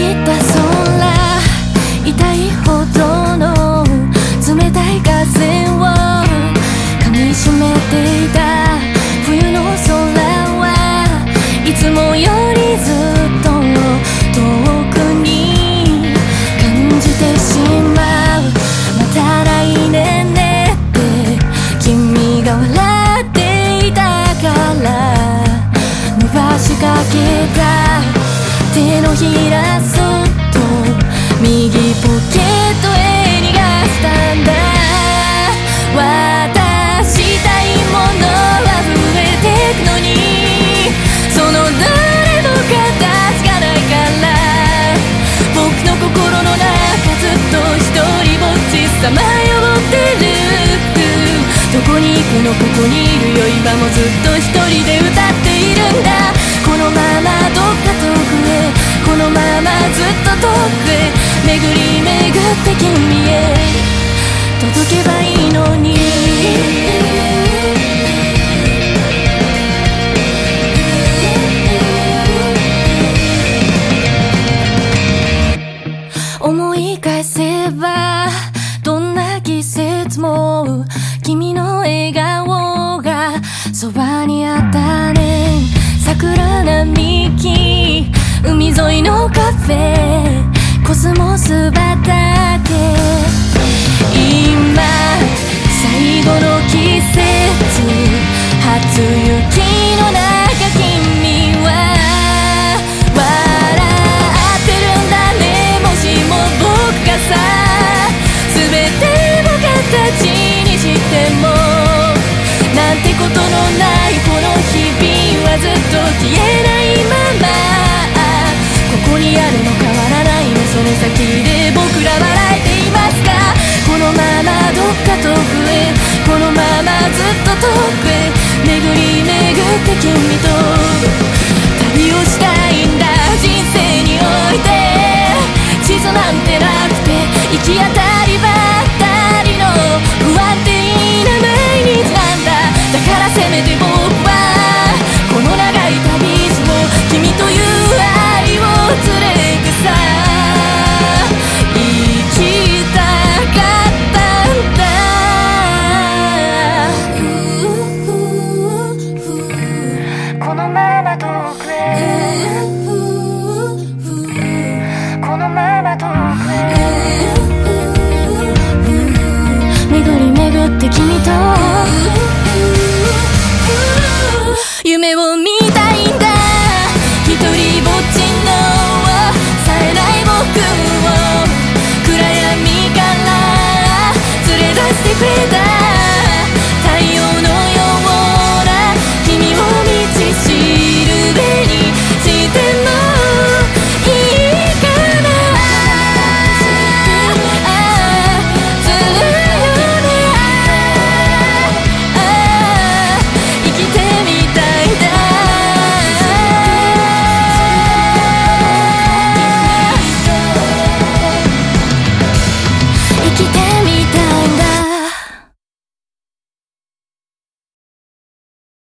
¿Qué pasó? さまよってるどこに行くの？ここにいるよ。今もずっと一人で歌っているんだ。このままどっか遠くへ。このままずっと遠くへ。巡り巡って君へ。届けばいいのに。沿いのカフェコスモス畑今最後の季節初雪の中君は笑ってるんだね。もしも僕がさ全てを形にしても。なんてことのないと旅をしたいんだ。人生において。地図なんてなくて。行き当たり。このまま遠くへ。このまま遠くへ。巡り巡って君と夢を見たいんだ。一人ぼっち